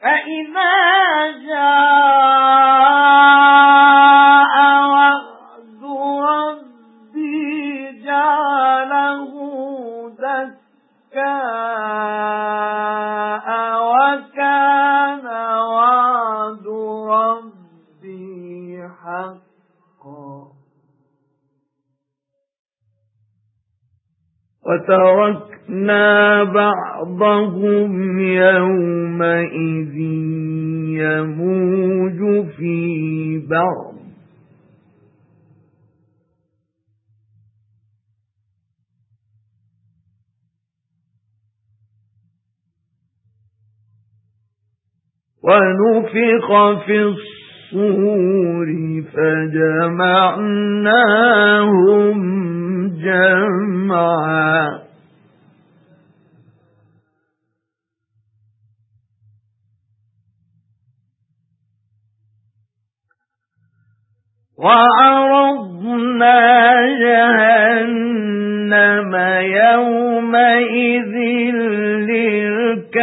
فَإِذَا جَاءَ وَعْدُ رَبِّي جَعَلَهُ دَكَّاءَ وَكَانَ وَعْدُ رَبِّي حَقًّا. وَتَرَكْنَا بَعْضَهُمْ يَوْمَئِذٍ بَعْضٍ وَنُفِخَ فِي الصُّورِ فَجَمَعْنَاهُمْ جَمْعًا. وَعَرَضْنَا جَهَنَّمَ يَوْمَئِذٍ لِلْكَافِرِينَ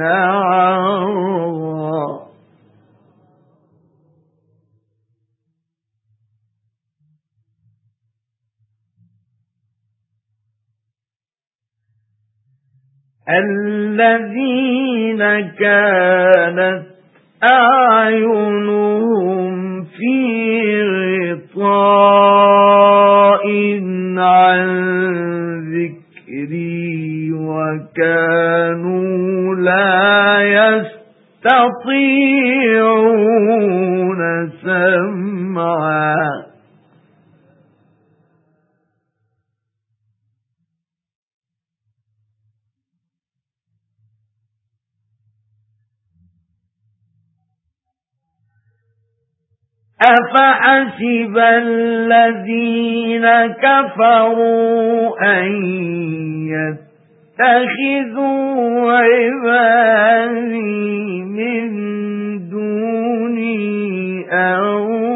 عَرْضًا. الَّذِينَ كَانَتْ أَعْيُنُهُمْ وَكَانُوا لَا يَسْتَطِيعُونَ سَمْعًا. أَفَحَسِبَ الَّذِينَ كَفَرُوا أَن يَتَّخِذُوا عِبَادِي مِن دُونِي أَوْلِيَاءَ.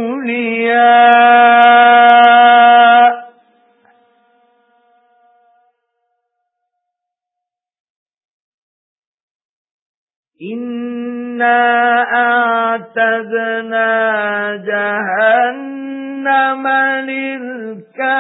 إِنَّا أَعْتَدْنَا جَهَنَّمَ لِلْكَافِرِينَ.